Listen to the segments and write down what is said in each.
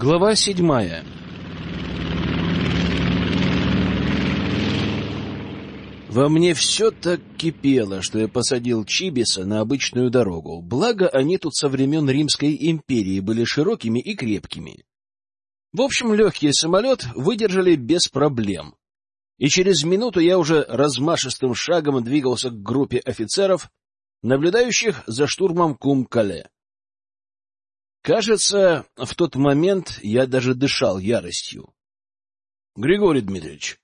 Глава седьмая Во мне все так кипело, что я посадил Чибиса на обычную дорогу, благо они тут со времен Римской империи были широкими и крепкими. В общем, легкий самолет выдержали без проблем, и через минуту я уже размашистым шагом двигался к группе офицеров, наблюдающих за штурмом Кум-Кале. Кажется, в тот момент я даже дышал яростью. — Григорий Дмитриевич,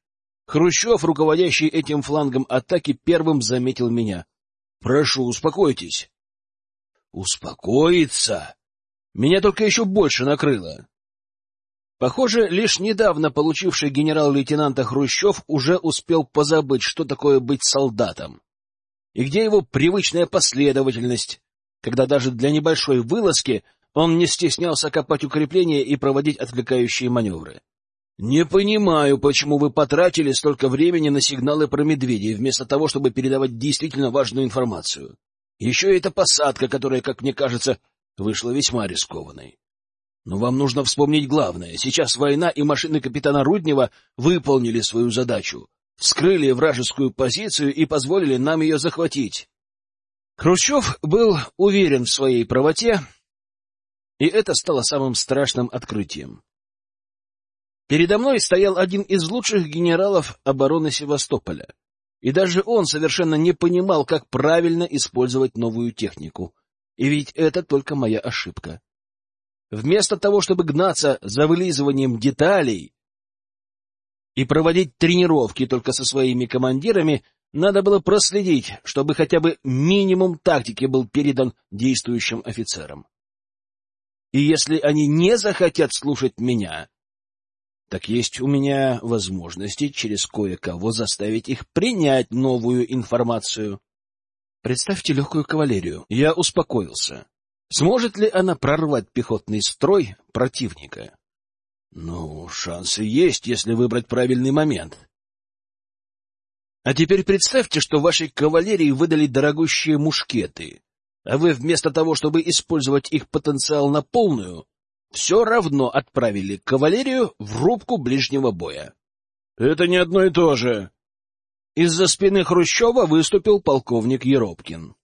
Хрущев, руководящий этим флангом атаки, первым заметил меня. — Прошу, успокойтесь. — Успокоиться? Меня только еще больше накрыло. Похоже, лишь недавно получивший генерал-лейтенанта Хрущев уже успел позабыть, что такое быть солдатом. И где его привычная последовательность, когда даже для небольшой вылазки он не стеснялся копать укрепления и проводить отвлекающие маневры. Не понимаю, почему вы потратили столько времени на сигналы про медведей, вместо того, чтобы передавать действительно важную информацию. Еще и эта посадка, которая, как мне кажется, вышла весьма рискованной. Но вам нужно вспомнить главное. Сейчас война, и машины капитана Руднева выполнили свою задачу. Вскрыли вражескую позицию и позволили нам ее захватить. Хрущев был уверен в своей правоте, и это стало самым страшным открытием. Передо мной стоял один из лучших генералов обороны Севастополя, и даже он совершенно не понимал, как правильно использовать новую технику. И ведь это только моя ошибка. Вместо того, чтобы гнаться за вылизыванием деталей и проводить тренировки только со своими командирами, надо было проследить, чтобы хотя бы минимум тактики был передан действующим офицерам. И если они не захотят слушать меня, так есть у меня возможности через кое-кого заставить их принять новую информацию. Представьте легкую кавалерию. Я успокоился. Сможет ли она прорвать пехотный строй противника? Ну, шансы есть, если выбрать правильный момент. А теперь представьте, что вашей кавалерии выдали дорогущие мушкеты, а вы вместо того, чтобы использовать их потенциал на полную, все равно отправили кавалерию в рубку ближнего боя. Это не одно и то же. Из-за спины Хрущева выступил полковник Еропкин.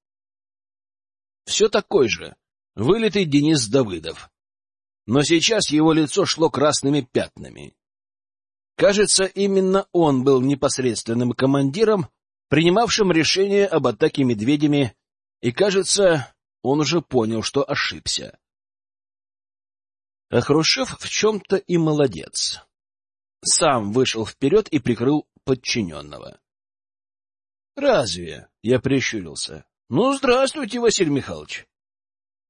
Все такой же, вылитый Денис Давыдов. Но сейчас его лицо шло красными пятнами. Кажется, именно он был непосредственным командиром, принимавшим решение об атаке медведями, и, кажется, он уже понял, что ошибся. А Хрущев в чем-то и молодец. Сам вышел вперед и прикрыл подчиненного. — Разве? — я прищурился. — Ну, здравствуйте, Василий Михайлович.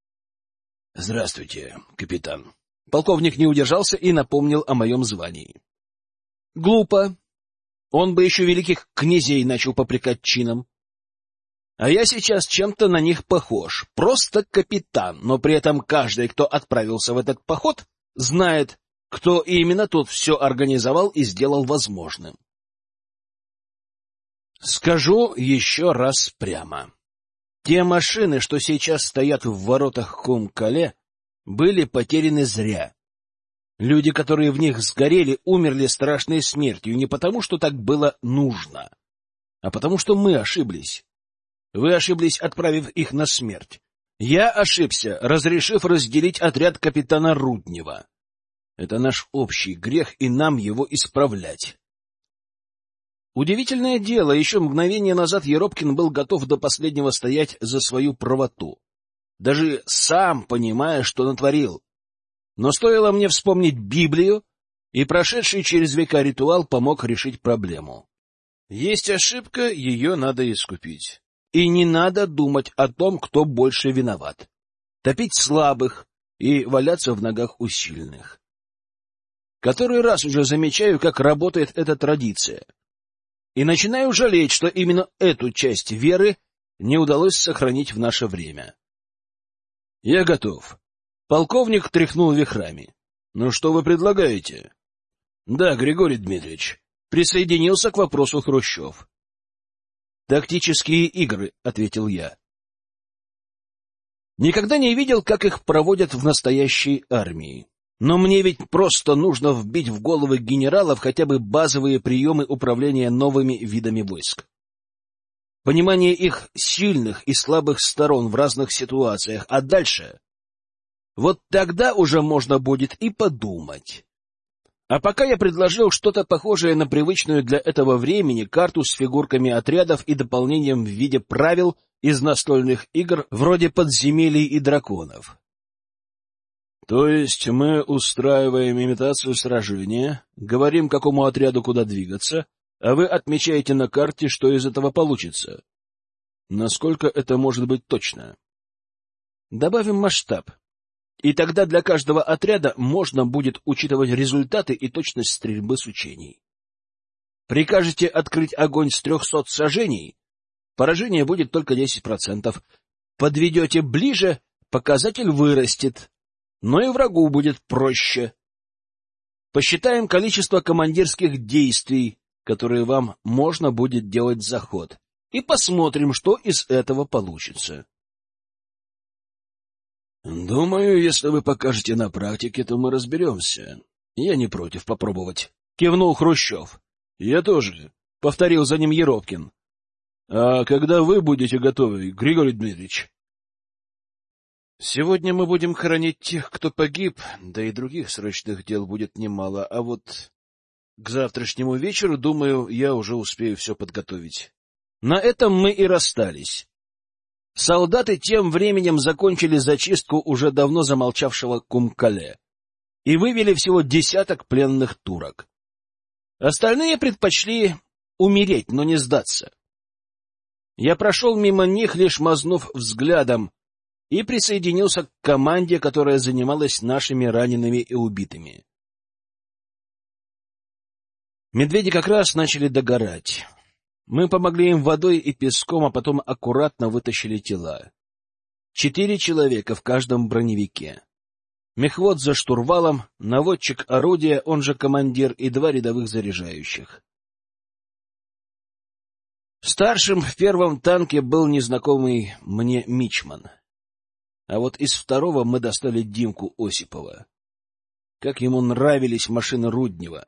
— Здравствуйте, капитан. Полковник не удержался и напомнил о моем звании. — Глупо. Он бы еще великих князей начал попрекать чином. А я сейчас чем-то на них похож. Просто капитан, но при этом каждый, кто отправился в этот поход, знает, кто именно тут все организовал и сделал возможным. Скажу еще раз прямо. Те машины, что сейчас стоят в воротах Кум-Кале, были потеряны зря. Люди, которые в них сгорели, умерли страшной смертью не потому, что так было нужно, а потому, что мы ошиблись. Вы ошиблись, отправив их на смерть. Я ошибся, разрешив разделить отряд капитана Руднева. Это наш общий грех, и нам его исправлять. Удивительное дело, еще мгновение назад Еропкин был готов до последнего стоять за свою правоту, даже сам понимая, что натворил. Но стоило мне вспомнить Библию, и прошедший через века ритуал помог решить проблему. Есть ошибка, ее надо искупить. И не надо думать о том, кто больше виноват. Топить слабых и валяться в ногах у сильных. Который раз уже замечаю, как работает эта традиция. И начинаю жалеть, что именно эту часть веры не удалось сохранить в наше время. Я готов. Полковник тряхнул вихрами. Ну что вы предлагаете? Да, Григорий Дмитриевич, присоединился к вопросу Хрущев. «Тактические игры», — ответил я. Никогда не видел, как их проводят в настоящей армии. Но мне ведь просто нужно вбить в головы генералов хотя бы базовые приемы управления новыми видами войск. Понимание их сильных и слабых сторон в разных ситуациях, а дальше... Вот тогда уже можно будет и подумать. А пока я предложил что-то похожее на привычную для этого времени карту с фигурками отрядов и дополнением в виде правил из настольных игр вроде подземелий и драконов. То есть мы устраиваем имитацию сражения, говорим, какому отряду куда двигаться, а вы отмечаете на карте, что из этого получится. Насколько это может быть точно? Добавим масштаб. И тогда для каждого отряда можно будет учитывать результаты и точность стрельбы с учений. Прикажете открыть огонь с трехсот сажений, поражение будет только 10%. Подведете ближе, показатель вырастет, но и врагу будет проще. Посчитаем количество командирских действий, которые вам можно будет делать за ход, и посмотрим, что из этого получится. Думаю, если вы покажете на практике, то мы разберемся. Я не против попробовать. Кивнул Хрущев. Я тоже. Повторил за ним Еропкин. А когда вы будете готовы, Григорий Дмитриевич? Сегодня мы будем хоронить тех, кто погиб, да и других срочных дел будет немало, а вот к завтрашнему вечеру, думаю, я уже успею все подготовить. На этом мы и расстались. Солдаты тем временем закончили зачистку уже давно замолчавшего Кумкале и вывели всего десяток пленных турок. Остальные предпочли умереть, но не сдаться. Я прошел мимо них, лишь мазнув взглядом, и присоединился к команде, которая занималась нашими ранеными и убитыми. Медведи как раз начали догорать. Мы помогли им водой и песком, а потом аккуратно вытащили тела. Четыре человека в каждом броневике. Мехвод за штурвалом, наводчик орудия, он же командир, и два рядовых заряжающих. Старшим в первом танке был незнакомый мне Мичман. А вот из второго мы достали Димку Осипова. Как ему нравились машины Руднева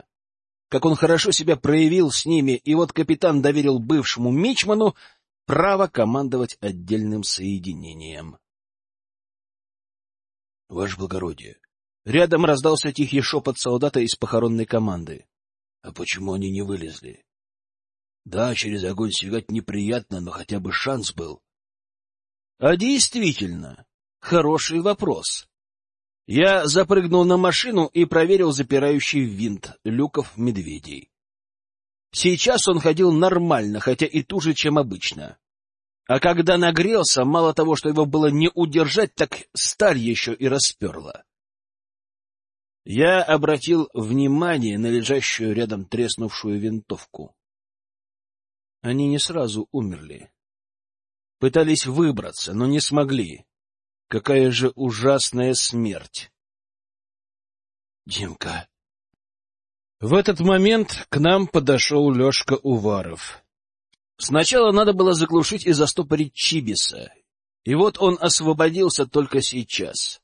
как он хорошо себя проявил с ними, и вот капитан доверил бывшему мичману право командовать отдельным соединением. — Ваше благородие! Рядом раздался тихий шепот солдата из похоронной команды. — А почему они не вылезли? — Да, через огонь сигать неприятно, но хотя бы шанс был. — А действительно, хороший вопрос. Я запрыгнул на машину и проверил запирающий винт люков медведей. Сейчас он ходил нормально, хотя и туже, чем обычно. А когда нагрелся, мало того, что его было не удержать, так сталь еще и расперла. Я обратил внимание на лежащую рядом треснувшую винтовку. Они не сразу умерли. Пытались выбраться, но не смогли. Какая же ужасная смерть! Димка. В этот момент к нам подошел Лешка Уваров. Сначала надо было заглушить и застопорить Чибиса, и вот он освободился только сейчас.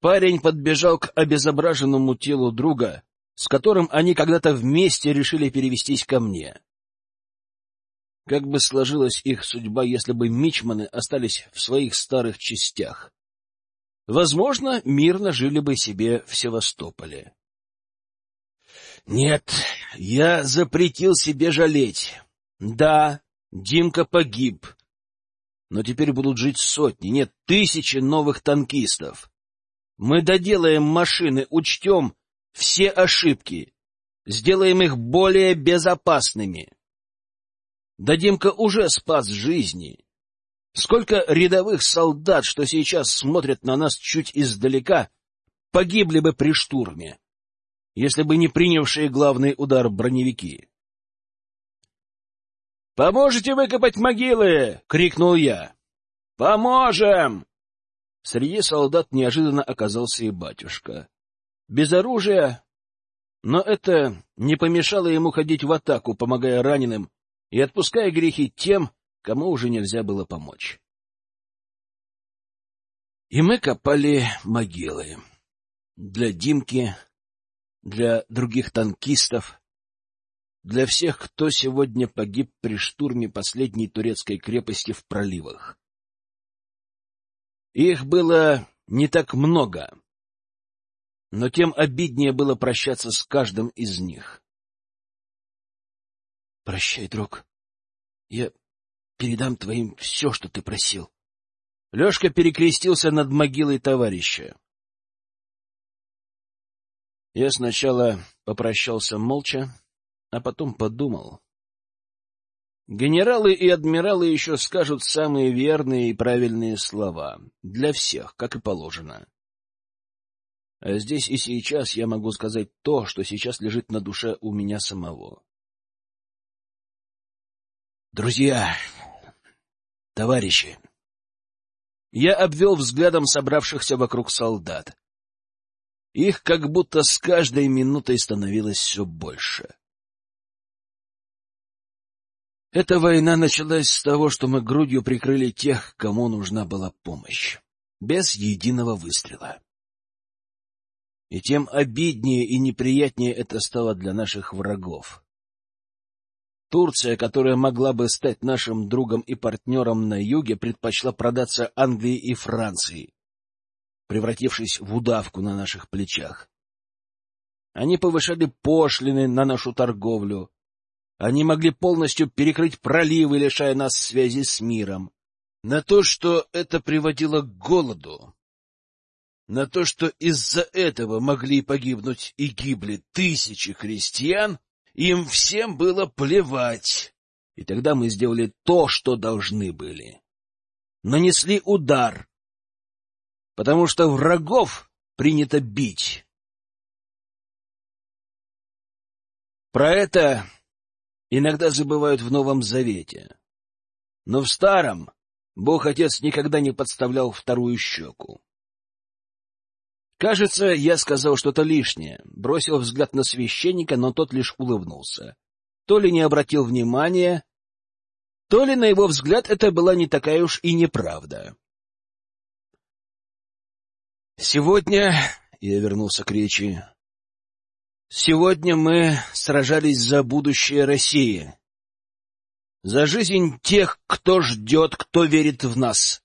Парень подбежал к обезображенному телу друга, с которым они когда-то вместе решили перевестись ко мне. Как бы сложилась их судьба, если бы мичманы остались в своих старых частях? Возможно, мирно жили бы себе в Севастополе. Нет, я запретил себе жалеть. Да, Димка погиб. Но теперь будут жить сотни, нет, тысячи новых танкистов. Мы доделаем машины, учтем все ошибки, сделаем их более безопасными. Да Димка уже спас жизни. Сколько рядовых солдат, что сейчас смотрят на нас чуть издалека, погибли бы при штурме, если бы не принявшие главный удар броневики. «Поможете выкопать могилы!» — крикнул я. «Поможем!» Среди солдат неожиданно оказался и батюшка. Без оружия, но это не помешало ему ходить в атаку, помогая раненым и отпуская грехи тем, кому уже нельзя было помочь. И мы копали могилы. для Димки, для других танкистов, для всех, кто сегодня погиб при штурме последней турецкой крепости в проливах. Их было не так много, но тем обиднее было прощаться с каждым из них. — Прощай, друг. Я передам твоим все, что ты просил. Лешка перекрестился над могилой товарища. Я сначала попрощался молча, а потом подумал. Генералы и адмиралы еще скажут самые верные и правильные слова. Для всех, как и положено. А здесь и сейчас я могу сказать то, что сейчас лежит на душе у меня самого. Друзья, товарищи, я обвел взглядом собравшихся вокруг солдат. Их как будто с каждой минутой становилось все больше. Эта война началась с того, что мы грудью прикрыли тех, кому нужна была помощь, без единого выстрела. И тем обиднее и неприятнее это стало для наших врагов. Турция, которая могла бы стать нашим другом и партнером на юге, предпочла продаться Англии и Франции, превратившись в удавку на наших плечах. Они повышали пошлины на нашу торговлю. Они могли полностью перекрыть проливы, лишая нас связи с миром. На то, что это приводило к голоду, на то, что из-за этого могли погибнуть и гибли тысячи христиан, им всем было плевать. И тогда мы сделали то, что должны были. Нанесли удар, потому что врагов принято бить. Про это иногда забывают в Новом Завете. Но в Старом Бог-Отец никогда не подставлял вторую щеку. Кажется, я сказал что-то лишнее, бросил взгляд на священника, но тот лишь улыбнулся. То ли не обратил внимания, то ли, на его взгляд, это была не такая уж и неправда. Сегодня я вернулся к речи. Сегодня мы сражались за будущее России. За жизнь тех, кто ждет, кто верит в нас.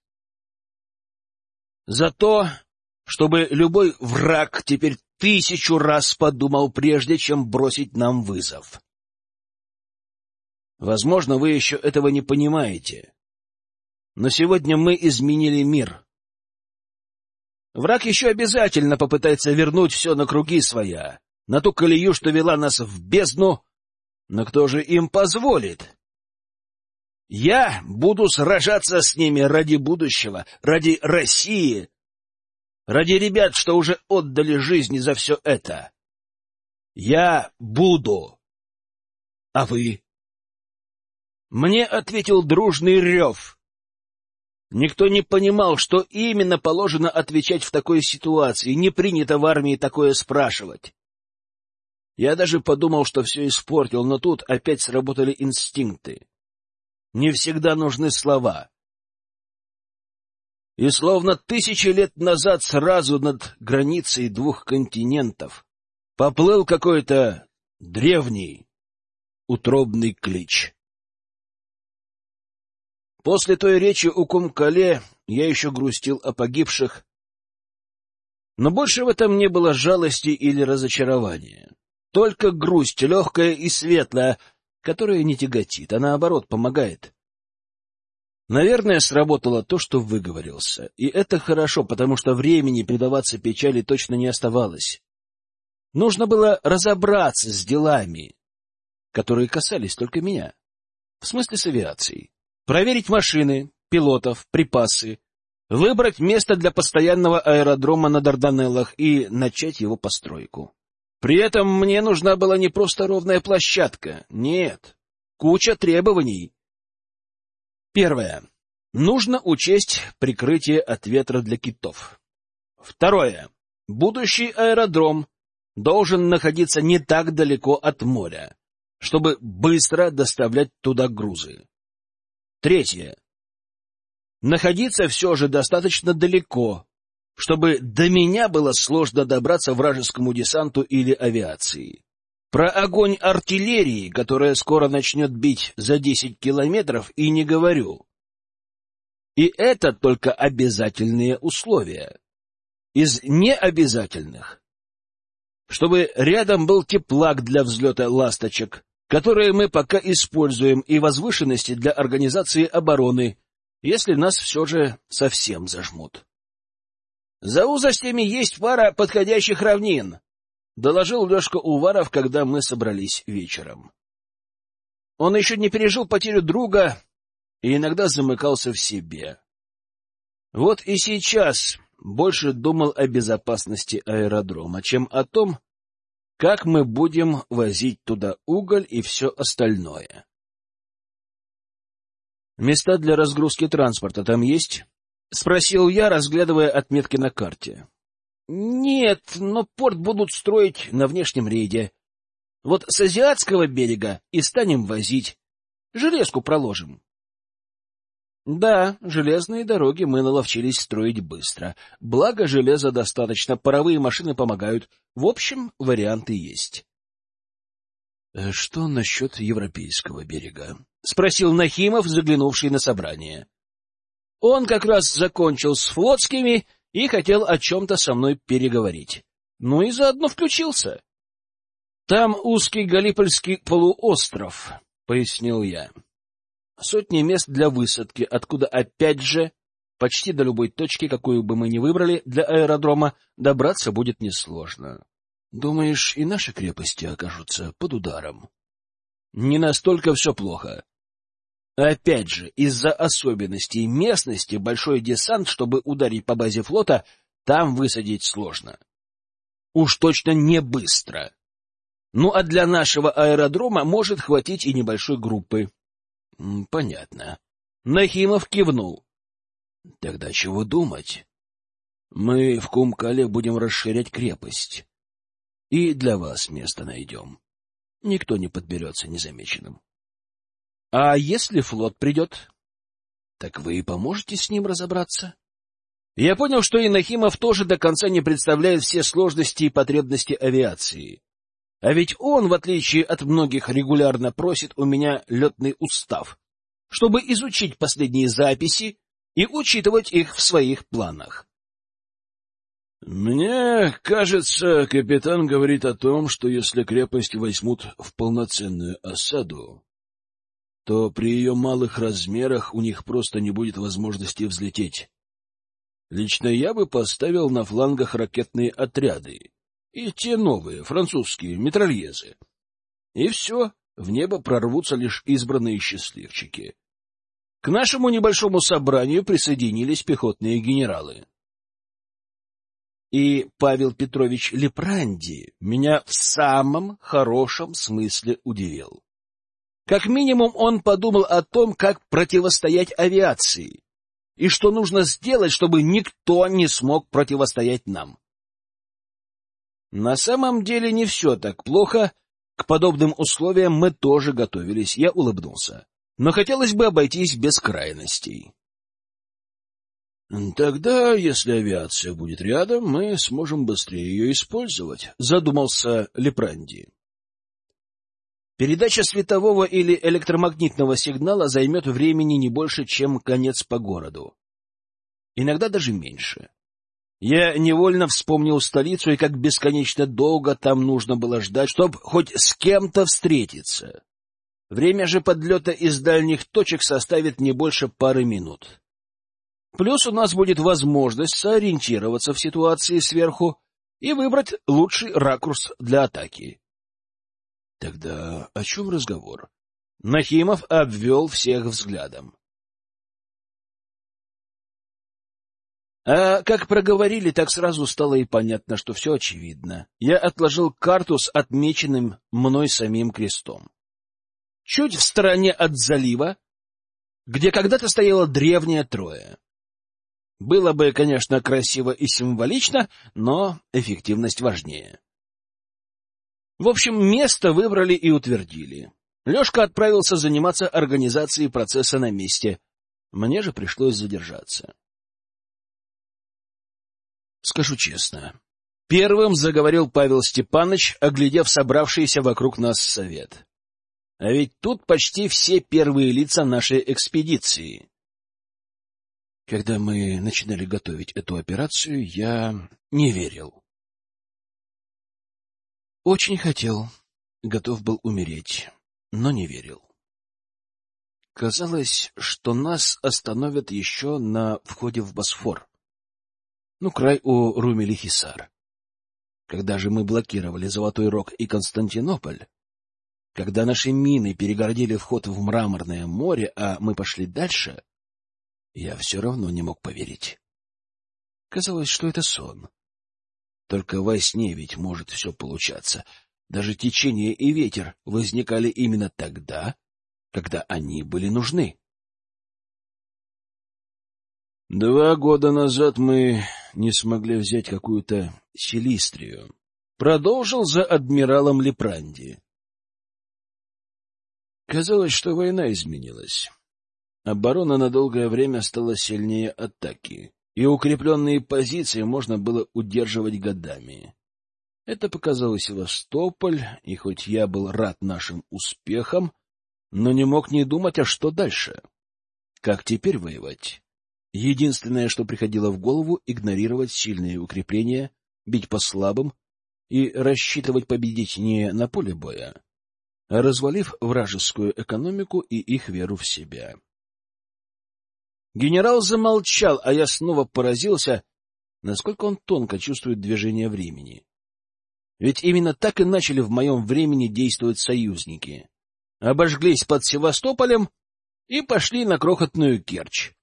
За то, чтобы любой враг теперь тысячу раз подумал, прежде чем бросить нам вызов. Возможно, вы еще этого не понимаете. Но сегодня мы изменили мир. Враг еще обязательно попытается вернуть все на круги своя, на ту колею, что вела нас в бездну, но кто же им позволит? Я буду сражаться с ними ради будущего, ради России, ради ребят, что уже отдали жизни за все это. Я буду. А вы? Мне ответил дружный рев. Никто не понимал, что именно положено отвечать в такой ситуации, не принято в армии такое спрашивать. Я даже подумал, что все испортил, но тут опять сработали инстинкты. Не всегда нужны слова. И словно тысячи лет назад сразу над границей двух континентов поплыл какой-то древний утробный клич. После той речи у Кумкале я еще грустил о погибших, но больше в этом не было жалости или разочарования. Только грусть, легкая и светлая, которая не тяготит, а наоборот помогает. Наверное, сработало то, что выговорился. И это хорошо, потому что времени предаваться печали точно не оставалось. Нужно было разобраться с делами, которые касались только меня. В смысле с авиацией проверить машины, пилотов, припасы, выбрать место для постоянного аэродрома на Дарданеллах и начать его постройку. При этом мне нужна была не просто ровная площадка, нет, куча требований. Первое. Нужно учесть прикрытие от ветра для китов. Второе. Будущий аэродром должен находиться не так далеко от моря, чтобы быстро доставлять туда грузы. Третье. Находиться все же достаточно далеко, чтобы до меня было сложно добраться вражескому десанту или авиации. Про огонь артиллерии, которая скоро начнет бить за десять километров, и не говорю. И это только обязательные условия. Из необязательных. Чтобы рядом был теплак для взлета ласточек, которые мы пока используем, и возвышенности для организации обороны, если нас все же совсем зажмут. За узостями есть пара подходящих равнин, — доложил Лешка Уваров, когда мы собрались вечером. Он еще не пережил потерю друга и иногда замыкался в себе. Вот и сейчас больше думал о безопасности аэродрома, чем о том, как мы будем возить туда уголь и все остальное. «Места для разгрузки транспорта там есть?» — спросил я, разглядывая отметки на карте. Нет, но порт будут строить на внешнем рейде. Вот с азиатского берега и станем возить. Железку проложим. Да, железные дороги мы наловчились строить быстро. Благо, железа достаточно, паровые машины помогают. В общем, варианты есть. «Э, — Что насчет европейского берега? — спросил Нахимов, заглянувший на собрание. Он как раз закончил с флотскими и хотел о чем-то со мной переговорить. Ну и заодно включился. — Там узкий Галипольский полуостров, — пояснил я. Сотни мест для высадки, откуда опять же почти до любой точки, какую бы мы ни выбрали для аэродрома, добраться будет несложно. Думаешь, и наши крепости окажутся под ударом? Не настолько все плохо. Опять же, из-за особенностей местности большой десант, чтобы ударить по базе флота, там высадить сложно. Уж точно не быстро. Ну а для нашего аэродрома может хватить и небольшой группы. Понятно. Нахимов кивнул. Тогда чего думать? Мы в Кумкале будем расширять крепость. И для вас место найдем. Никто не подберется незамеченным. А если флот придет? Так вы и поможете с ним разобраться? Я понял, что Инохимов тоже до конца не представляет все сложности и потребности авиации. А ведь он, в отличие от многих, регулярно просит у меня летный устав, чтобы изучить последние записи и учитывать их в своих планах. Мне кажется, капитан говорит о том, что если крепость возьмут в полноценную осаду, то при ее малых размерах у них просто не будет возможности взлететь. Лично я бы поставил на флангах ракетные отряды и те новые, французские, метрольезы. И все, в небо прорвутся лишь избранные счастливчики. К нашему небольшому собранию присоединились пехотные генералы. И Павел Петрович Лепранди меня в самом хорошем смысле удивил. Как минимум он подумал о том, как противостоять авиации, и что нужно сделать, чтобы никто не смог противостоять нам. На самом деле не все так плохо. К подобным условиям мы тоже готовились, я улыбнулся. Но хотелось бы обойтись без крайностей. «Тогда, если авиация будет рядом, мы сможем быстрее ее использовать», — задумался Лепранди. Передача светового или электромагнитного сигнала займет времени не больше, чем конец по городу. Иногда даже меньше. Я невольно вспомнил столицу и как бесконечно долго там нужно было ждать, чтобы хоть с кем-то встретиться. Время же подлета из дальних точек составит не больше пары минут. Плюс у нас будет возможность сориентироваться в ситуации сверху и выбрать лучший ракурс для атаки. Тогда о чем разговор? Нахимов обвел всех взглядом. А как проговорили, так сразу стало и понятно, что все очевидно. Я отложил карту с отмеченным мной самим крестом. Чуть в стороне от залива, где когда-то стояла древняя Троя. Было бы, конечно, красиво и символично, но эффективность важнее. В общем, место выбрали и утвердили. Лешка отправился заниматься организацией процесса на месте. Мне же пришлось задержаться. Скажу честно. Первым заговорил Павел Степанович, оглядев собравшийся вокруг нас совет. А ведь тут почти все первые лица нашей экспедиции. Когда мы начинали готовить эту операцию, я не верил. Очень хотел, готов был умереть, но не верил. Казалось, что нас остановят еще на входе в Босфор. Ну, край у Румели-Хисар. Когда же мы блокировали Золотой Рог и Константинополь, когда наши мины перегородили вход в Мраморное море, а мы пошли дальше, я все равно не мог поверить. Казалось, что это сон. Только во сне ведь может все получаться. Даже течение и ветер возникали именно тогда, когда они были нужны. Два года назад мы не смогли взять какую-то Селистрию. Продолжил за адмиралом Лепранди. Казалось, что война изменилась. Оборона на долгое время стала сильнее атаки и укрепленные позиции можно было удерживать годами. Это показал и Севастополь, и хоть я был рад нашим успехам, но не мог не думать, а что дальше? Как теперь воевать? Единственное, что приходило в голову — игнорировать сильные укрепления, бить по слабым и рассчитывать победить не на поле боя, а развалив вражескую экономику и их веру в себя. Генерал замолчал, а я снова поразился, насколько он тонко чувствует движение времени. Ведь именно так и начали в моем времени действовать союзники. Обожглись под Севастополем и пошли на крохотную Керчь.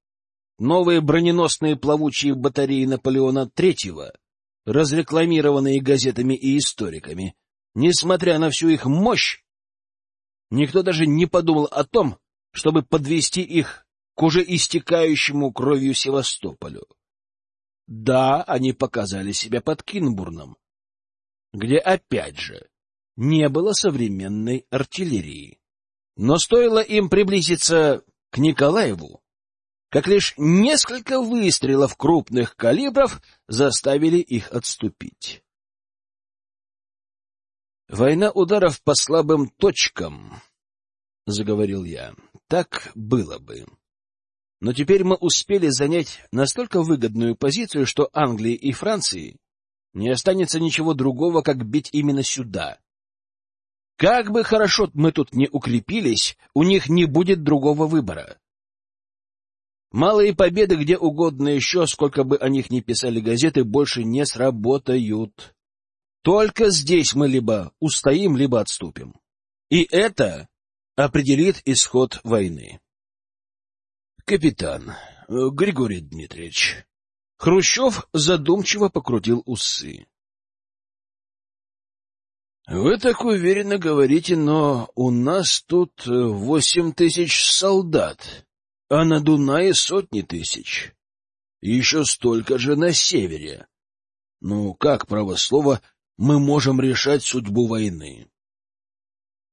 Новые броненосные плавучие батареи Наполеона III, разрекламированные газетами и историками, несмотря на всю их мощь, никто даже не подумал о том, чтобы подвести их к уже истекающему кровью Севастополю. Да, они показали себя под Кинбурном, где, опять же, не было современной артиллерии. Но стоило им приблизиться к Николаеву, как лишь несколько выстрелов крупных калибров заставили их отступить. «Война ударов по слабым точкам», — заговорил я, — «так было бы. Но теперь мы успели занять настолько выгодную позицию, что Англии и Франции не останется ничего другого, как бить именно сюда. Как бы хорошо мы тут не укрепились, у них не будет другого выбора. Малые победы где угодно еще, сколько бы о них ни писали газеты, больше не сработают. Только здесь мы либо устоим, либо отступим. И это определит исход войны. Капитан, э, Григорий Дмитриевич. Хрущев задумчиво покрутил усы. Вы так уверенно говорите, но у нас тут восемь тысяч солдат, а на Дунае сотни тысяч. Еще столько же на севере. Ну, как, право слово, мы можем решать судьбу войны?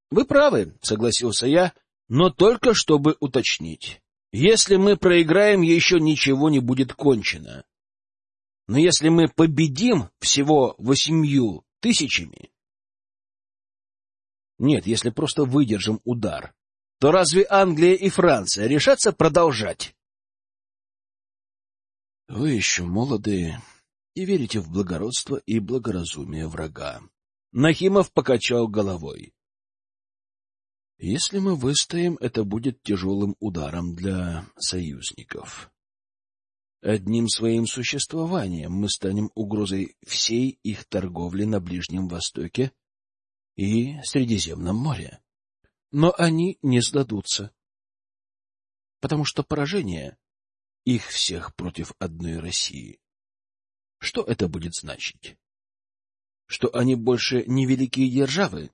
— Вы правы, — согласился я, но только чтобы уточнить. Если мы проиграем, еще ничего не будет кончено. Но если мы победим всего восемью тысячами... Нет, если просто выдержим удар, то разве Англия и Франция решатся продолжать? Вы еще молоды и верите в благородство и благоразумие врага. Нахимов покачал головой. Если мы выстоим, это будет тяжелым ударом для союзников. Одним своим существованием мы станем угрозой всей их торговли на Ближнем Востоке и Средиземном море. Но они не сдадутся, потому что поражение их всех против одной России. Что это будет значить? Что они больше не великие державы,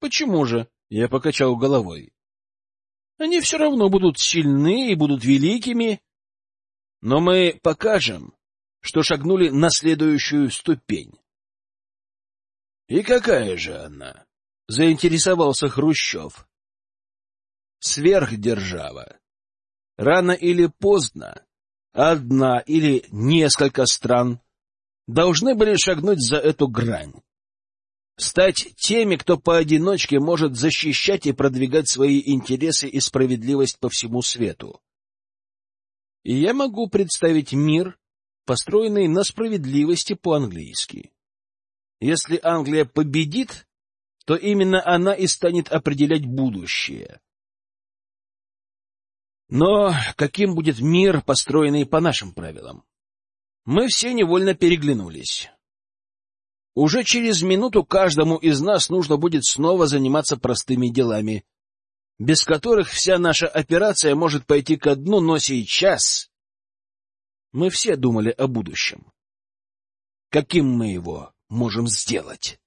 Почему же? Я покачал головой. Они все равно будут сильны и будут великими. Но мы покажем, что шагнули на следующую ступень. И какая же она? Заинтересовался Хрущев. Сверхдержава. Рано или поздно одна или несколько стран должны были шагнуть за эту грань. Стать теми, кто поодиночке может защищать и продвигать свои интересы и справедливость по всему свету. И я могу представить мир, построенный на справедливости по-английски. Если Англия победит, то именно она и станет определять будущее. Но каким будет мир, построенный по нашим правилам? Мы все невольно переглянулись. Уже через минуту каждому из нас нужно будет снова заниматься простыми делами, без которых вся наша операция может пойти ко дну, но сейчас мы все думали о будущем. Каким мы его можем сделать?